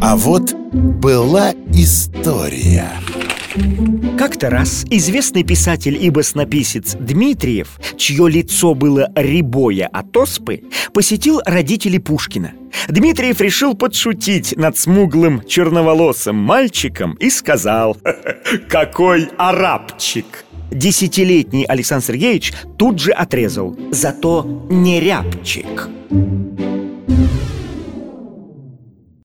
А вот была история как-то раз известный писатель и баснописец Дмитриев, чье лицо было рябое от оспы, посетил родителей Пушкина. Дмитриев решил подшутить над смуглым черноволосым мальчиком и сказал «Какой арабчик!» Десятилетний Александр Сергеевич тут же отрезал «Зато не рябчик»